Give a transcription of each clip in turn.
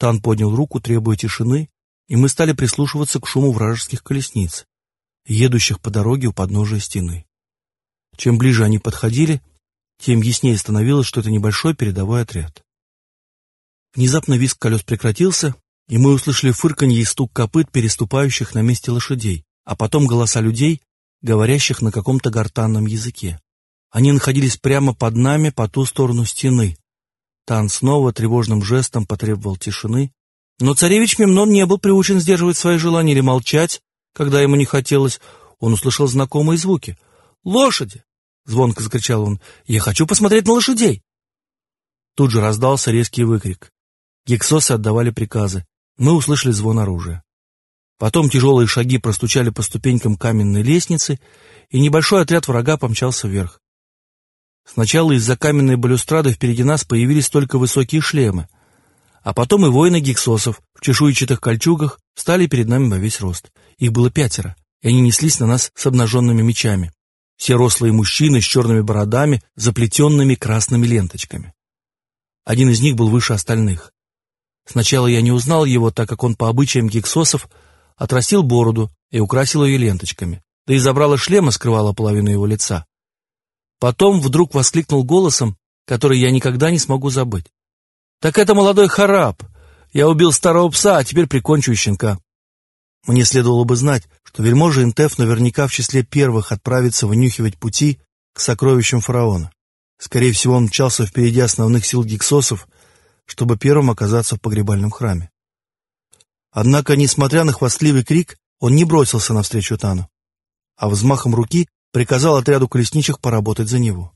Тан поднял руку, требуя тишины, и мы стали прислушиваться к шуму вражеских колесниц, едущих по дороге у подножия стены. Чем ближе они подходили, тем яснее становилось, что это небольшой передовой отряд. Внезапно визг колес прекратился, и мы услышали фырканье и стук копыт, переступающих на месте лошадей, а потом голоса людей, говорящих на каком-то гортанном языке. Они находились прямо под нами, по ту сторону стены. Тан снова тревожным жестом потребовал тишины, но царевич Мемнон не был приучен сдерживать свои желания или молчать, когда ему не хотелось. Он услышал знакомые звуки. «Лошади!» — звонко закричал он. «Я хочу посмотреть на лошадей!» Тут же раздался резкий выкрик. Гексосы отдавали приказы. Мы услышали звон оружия. Потом тяжелые шаги простучали по ступенькам каменной лестницы, и небольшой отряд врага помчался вверх. Сначала из-за каменной балюстрады впереди нас появились только высокие шлемы, а потом и воины гексосов в чешуйчатых кольчугах стали перед нами во весь рост. Их было пятеро, и они неслись на нас с обнаженными мечами. Все рослые мужчины с черными бородами, заплетенными красными ленточками. Один из них был выше остальных. Сначала я не узнал его, так как он по обычаям гексосов отрастил бороду и украсил ее ленточками, да и забрало шлема скрывала половину его лица. Потом вдруг воскликнул голосом, который я никогда не смогу забыть. «Так это молодой хараб! Я убил старого пса, а теперь прикончу щенка!» Мне следовало бы знать, что вельможа Интеф наверняка в числе первых отправится вынюхивать пути к сокровищам фараона. Скорее всего, он мчался впереди основных сил гиксосов, чтобы первым оказаться в погребальном храме. Однако, несмотря на хвастливый крик, он не бросился навстречу Тану, а взмахом руки приказал отряду колесничих поработать за него.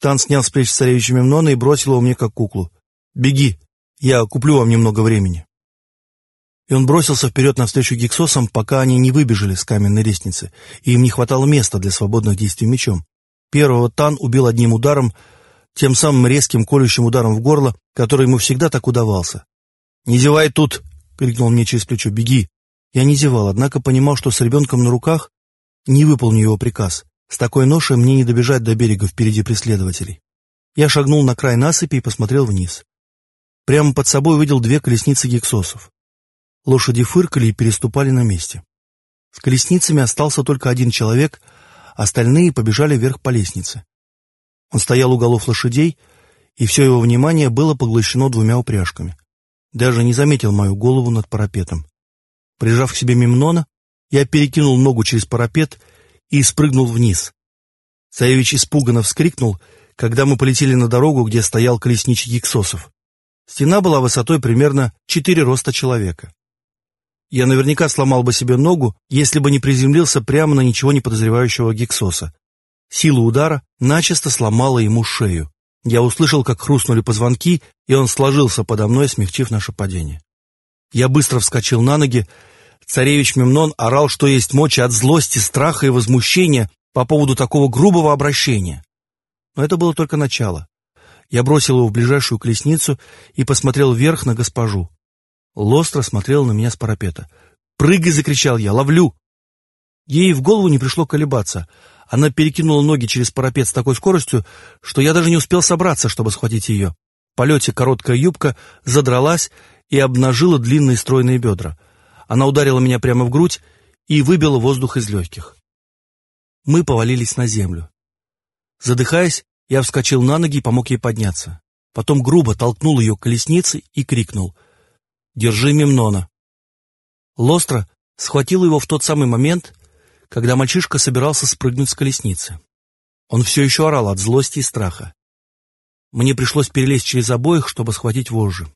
Тан снял с плеч царевича Мемнона и бросил его мне как куклу. «Беги, я куплю вам немного времени». И он бросился вперед навстречу гексосам, пока они не выбежали с каменной лестницы, и им не хватало места для свободных действий мечом. Первого Тан убил одним ударом, тем самым резким колющим ударом в горло, который ему всегда так удавался. «Не зевай тут!» — крикнул мне через плечо. «Беги!» Я не зевал, однако понимал, что с ребенком на руках не выполню его приказ. С такой ношей мне не добежать до берега впереди преследователей. Я шагнул на край насыпи и посмотрел вниз. Прямо под собой увидел две колесницы гексосов. Лошади фыркали и переступали на месте. С колесницами остался только один человек, остальные побежали вверх по лестнице. Он стоял у голов лошадей, и все его внимание было поглощено двумя упряжками. Даже не заметил мою голову над парапетом. Прижав к себе Мемнона, я перекинул ногу через парапет и спрыгнул вниз. Царевич испуганно вскрикнул, когда мы полетели на дорогу, где стоял колесничий гексосов. Стена была высотой примерно четыре роста человека. Я наверняка сломал бы себе ногу, если бы не приземлился прямо на ничего не подозревающего гексоса. Сила удара начисто сломала ему шею. Я услышал, как хрустнули позвонки, и он сложился подо мной, смягчив наше падение. Я быстро вскочил на ноги. Царевич Мемнон орал, что есть мочи от злости, страха и возмущения по поводу такого грубого обращения. Но это было только начало. Я бросил его в ближайшую колесницу и посмотрел вверх на госпожу. Лостро смотрел на меня с парапета. «Прыгай!» — закричал я. «Ловлю!» Ей в голову не пришло колебаться. Она перекинула ноги через парапет с такой скоростью, что я даже не успел собраться, чтобы схватить ее. В полете короткая юбка задралась и обнажила длинные стройные бедра. Она ударила меня прямо в грудь и выбила воздух из легких. Мы повалились на землю. Задыхаясь, я вскочил на ноги и помог ей подняться. Потом грубо толкнул ее к колеснице и крикнул «Держи Мемнона!». Лостро схватил его в тот самый момент, когда мальчишка собирался спрыгнуть с колесницы. Он все еще орал от злости и страха. Мне пришлось перелезть через обоих, чтобы схватить вожжи.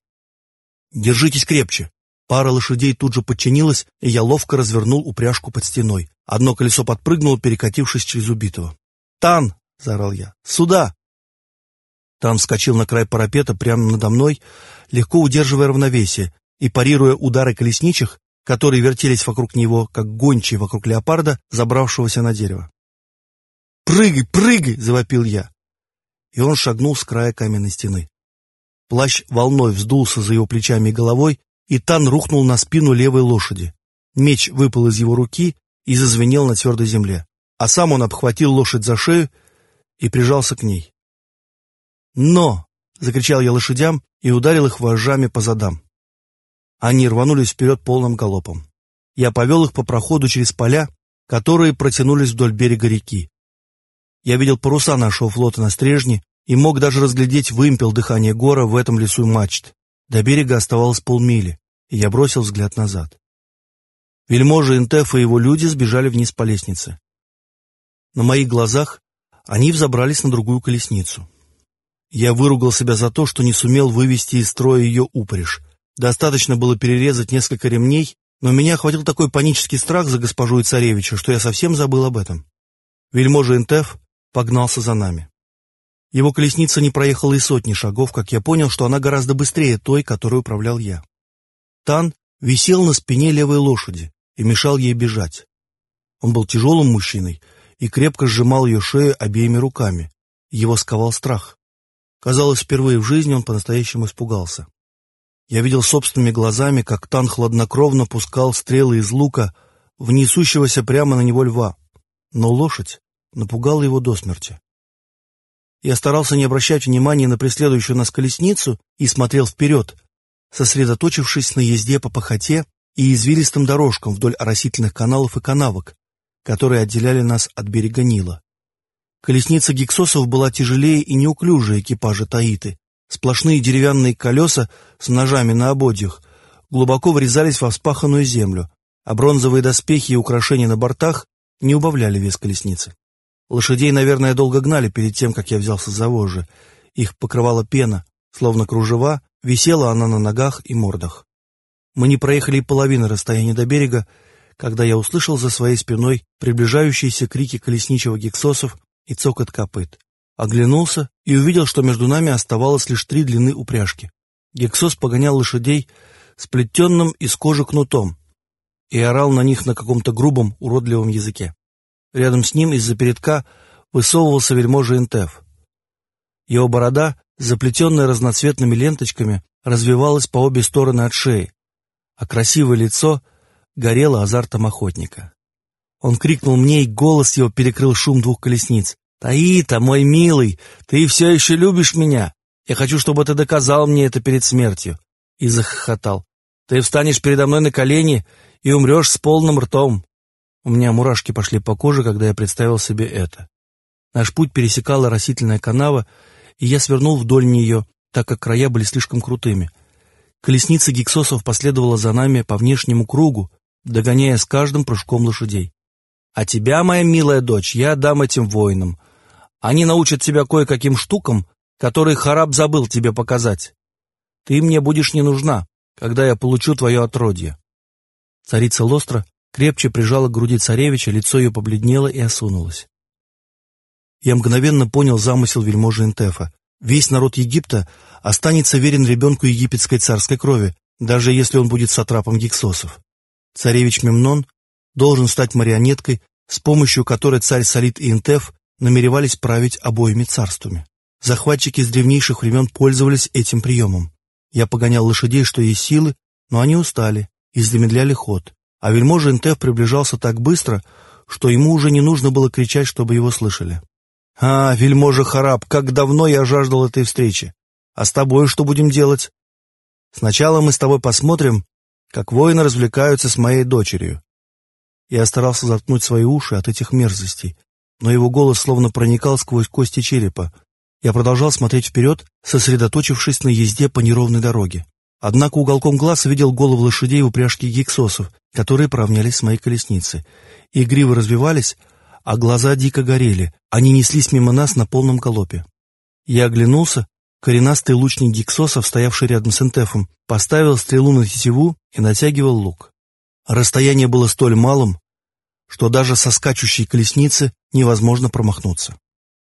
«Держитесь крепче!» Пара лошадей тут же подчинилась, и я ловко развернул упряжку под стеной. Одно колесо подпрыгнуло, перекатившись через убитого. «Тан!» — заорал я. «Сюда!» Тан вскочил на край парапета прямо надо мной, легко удерживая равновесие и парируя удары колесничих, которые вертелись вокруг него, как гончие вокруг леопарда, забравшегося на дерево. «Прыгай, прыгай!» — завопил я. И он шагнул с края каменной стены. Плащ волной вздулся за его плечами и головой, и Тан рухнул на спину левой лошади. Меч выпал из его руки и зазвенел на твердой земле, а сам он обхватил лошадь за шею и прижался к ней. «Но!» — закричал я лошадям и ударил их вожжами по задам. Они рванулись вперед полным галопом. Я повел их по проходу через поля, которые протянулись вдоль берега реки. Я видел паруса нашего флота на стрежне и мог даже разглядеть вымпел дыхания гора в этом лесу мачт. До берега оставалось полмили, и я бросил взгляд назад. Вельможа Интеф и его люди сбежали вниз по лестнице. На моих глазах они взобрались на другую колесницу. Я выругал себя за то, что не сумел вывести из строя ее упряжь. Достаточно было перерезать несколько ремней, но меня охватил такой панический страх за госпожу и царевича, что я совсем забыл об этом. Вельможа Интеф погнался за нами. Его колесница не проехала и сотни шагов, как я понял, что она гораздо быстрее той, которой управлял я. Тан висел на спине левой лошади и мешал ей бежать. Он был тяжелым мужчиной и крепко сжимал ее шею обеими руками. Его сковал страх. Казалось, впервые в жизни он по-настоящему испугался. Я видел собственными глазами, как Тан хладнокровно пускал стрелы из лука в несущегося прямо на него льва. Но лошадь напугала его до смерти. Я старался не обращать внимания на преследующую нас колесницу и смотрел вперед, сосредоточившись на езде по пахоте и извилистым дорожкам вдоль оросительных каналов и канавок, которые отделяли нас от берега Нила. Колесница гиксосов была тяжелее и неуклюжее экипажа Таиты. Сплошные деревянные колеса с ножами на ободьях глубоко врезались во вспаханную землю, а бронзовые доспехи и украшения на бортах не убавляли вес колесницы. Лошадей, наверное, долго гнали перед тем, как я взялся за вожжи. Их покрывала пена, словно кружева, висела она на ногах и мордах. Мы не проехали половины расстояния до берега, когда я услышал за своей спиной приближающиеся крики колесничего гексосов и цокот копыт. Оглянулся и увидел, что между нами оставалось лишь три длины упряжки. Гексос погонял лошадей сплетенным из кожи кнутом и орал на них на каком-то грубом, уродливом языке. Рядом с ним из-за передка высовывался вельможа Интеф. Его борода, заплетенная разноцветными ленточками, развивалась по обе стороны от шеи, а красивое лицо горело азартом охотника. Он крикнул мне, и голос его перекрыл шум двух колесниц. «Таита, мой милый, ты все еще любишь меня? Я хочу, чтобы ты доказал мне это перед смертью». И захохотал. «Ты встанешь передо мной на колени и умрешь с полным ртом. У меня мурашки пошли по коже, когда я представил себе это. Наш путь пересекала растительная канава, и я свернул вдоль нее, так как края были слишком крутыми. Колесница гиксосов последовала за нами по внешнему кругу, догоняя с каждым прыжком лошадей. «А тебя, моя милая дочь, я отдам этим воинам. Они научат тебя кое-каким штукам, которые Хараб забыл тебе показать. Ты мне будешь не нужна, когда я получу твое отродье». Царица Лостра крепче прижала к груди царевича, лицо ее побледнело и осунулось. Я мгновенно понял замысел вельможи Интефа. Весь народ Египта останется верен ребенку египетской царской крови, даже если он будет сатрапом гиксосов. Царевич Мемнон должен стать марионеткой, с помощью которой царь Салит и Интеф намеревались править обоими царствами. Захватчики с древнейших времен пользовались этим приемом. Я погонял лошадей, что есть силы, но они устали и замедляли ход а вельможа Интеф приближался так быстро, что ему уже не нужно было кричать, чтобы его слышали. «А, вельможа Хараб, как давно я жаждал этой встречи! А с тобой что будем делать? Сначала мы с тобой посмотрим, как воины развлекаются с моей дочерью». Я старался заткнуть свои уши от этих мерзостей, но его голос словно проникал сквозь кости черепа. Я продолжал смотреть вперед, сосредоточившись на езде по неровной дороге. Однако уголком глаз видел голову лошадей в упряжке гиксосов, которые поравнялись с моей колесницей. Игриво развивались, а глаза дико горели. Они неслись мимо нас на полном галопе. Я оглянулся. Коренастый лучник гиксосов, стоявший рядом с Энтефом, поставил стрелу на тетиву и натягивал лук. Расстояние было столь малым, что даже со скачущей колесницы невозможно промахнуться.